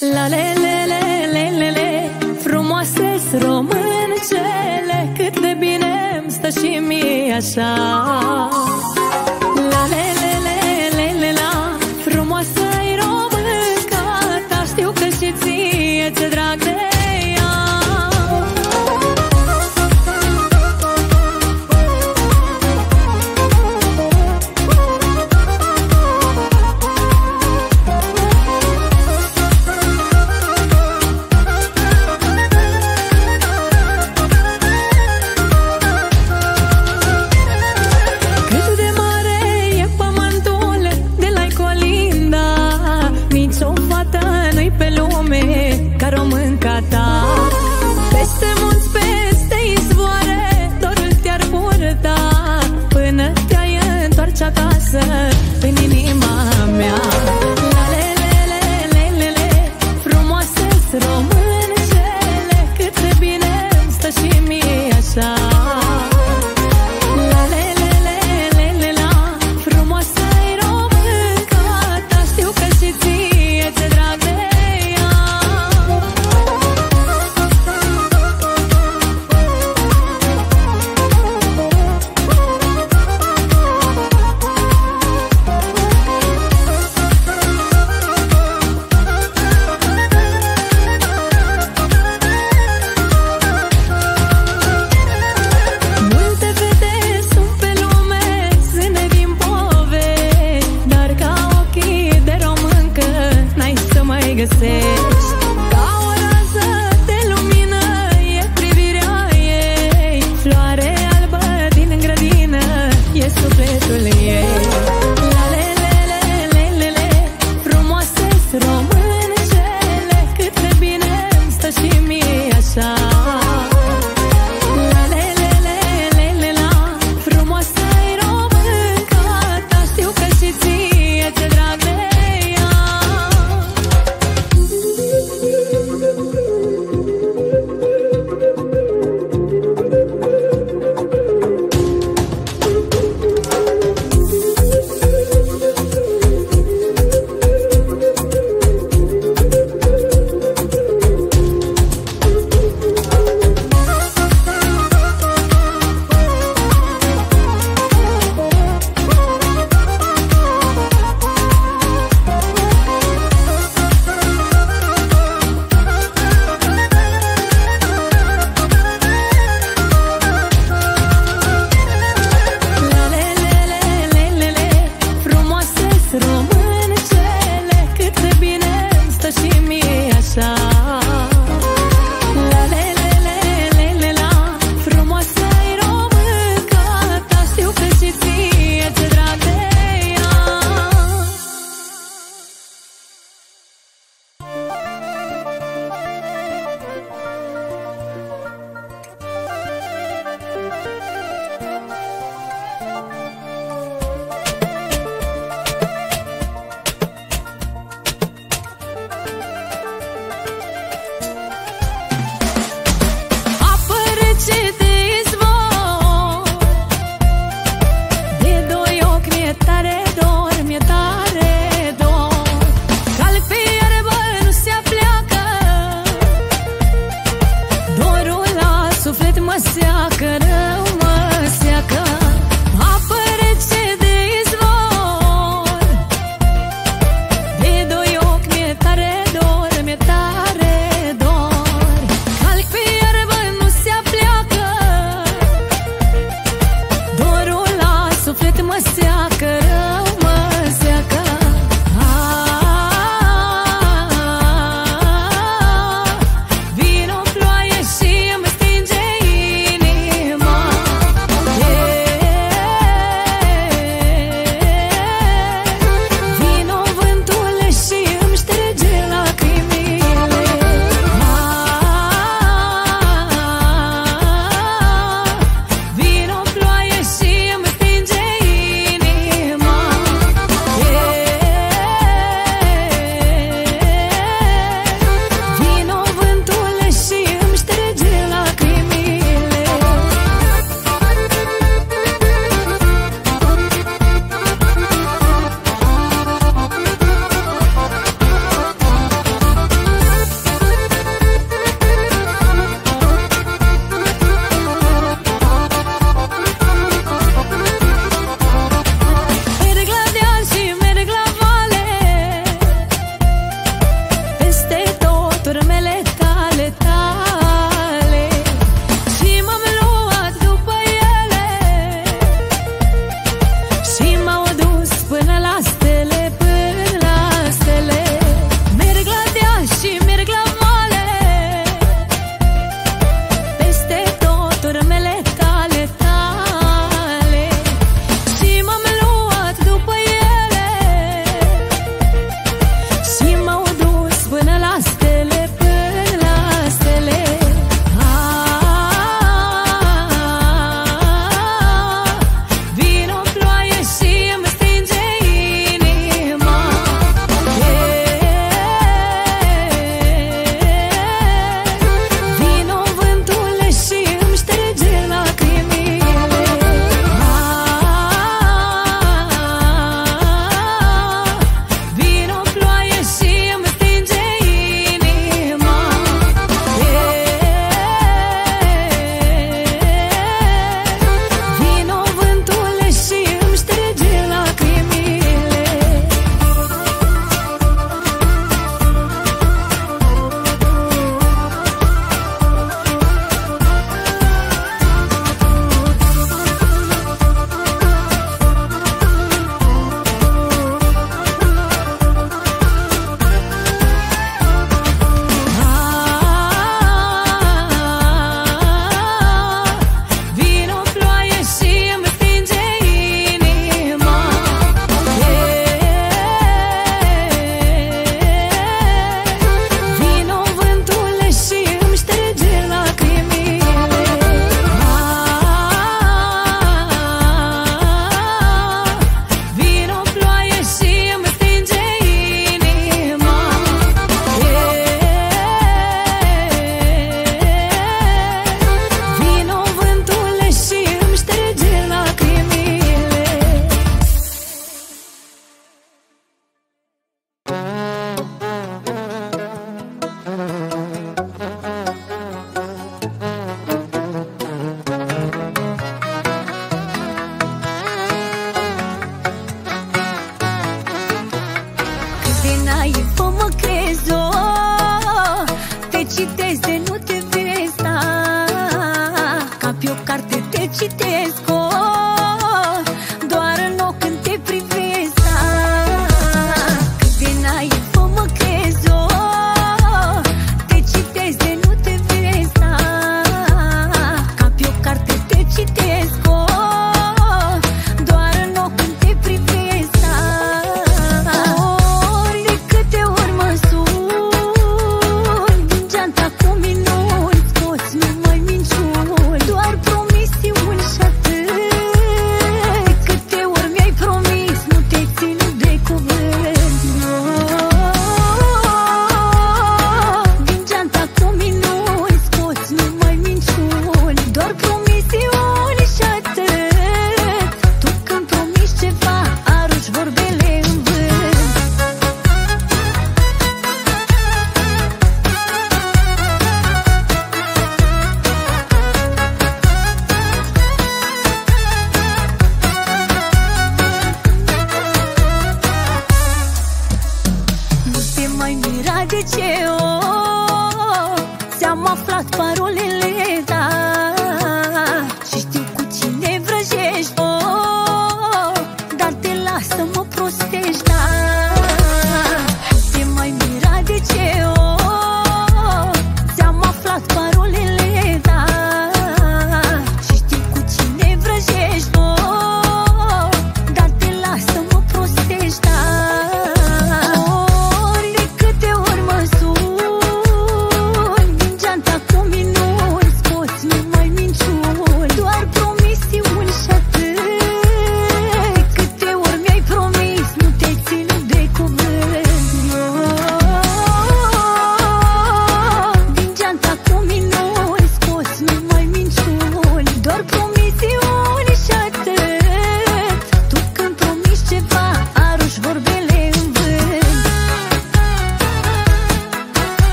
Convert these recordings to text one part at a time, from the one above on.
La le le le le le le. Frumoase româncele Cât de bine îmi stă și mie așa I say.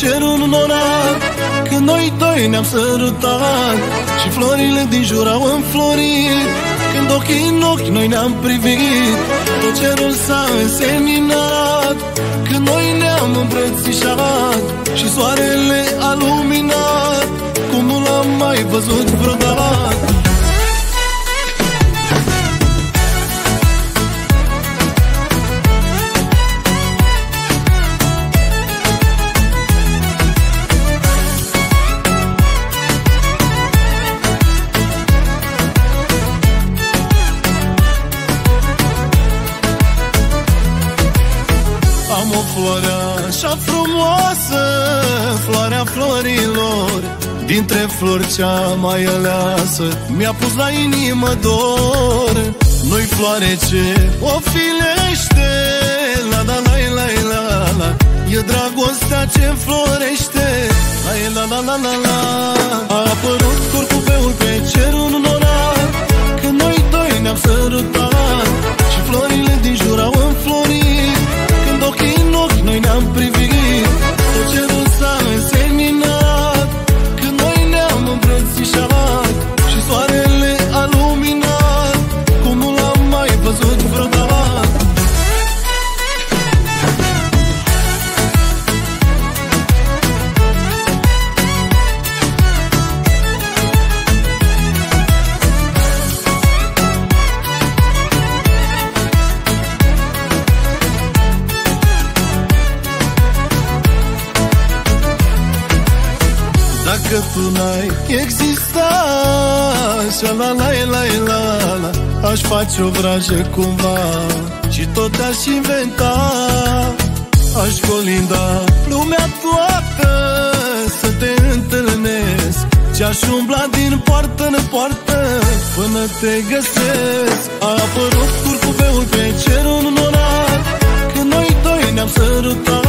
Cerul norat Când noi doi ne-am sărutat Și florile din jur au înflorit. Când ochii în ochi noi ne-am privit Tot cerul s-a înseninat Când noi ne-am îmbrățișat Și soarele a luminat Cum nu l-am mai văzut vreodată cea mai aleasă. Mi-a pus la inimă dor. Nu-i floare ce o filește. La la la la la la. E dragostea ce florește. La la la la la la. A apărut curcubeul la la la la la Aș face o vrajă cumva. Și tot aș inventa Aș colinda. Lumea toată Să te întâlnesc. Și-aș umbla din poartă în poartă Până te găsesc. A apărut curcubeul pe cerul în orar Când noi doi ne-am sărutat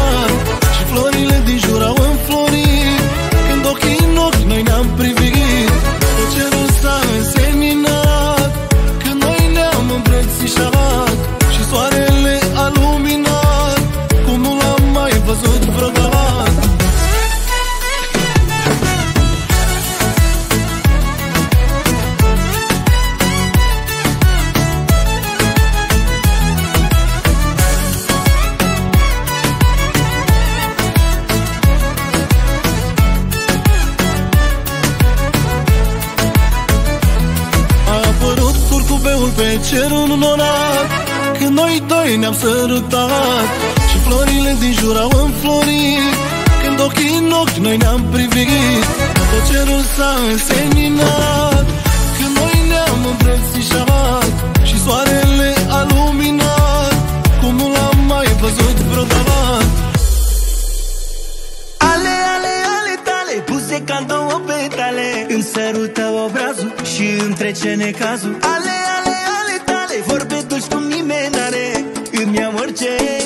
cerul înorat Când noi doi ne-am sărutat Și florile din jur au înflorit. Când ochii în ochi noi ne-am privit Tot cerul s-a înseninat Când noi ne-am îmbrățișat Și soarele a luminat Cum nu l-am mai văzut vreodată. Ale, ale, ale tale Puse ca două petale Îmi sărută obrazul Și îmi trece necazul Ale, ale vorbe dulci cum nimeni n-are Îmi iau orice.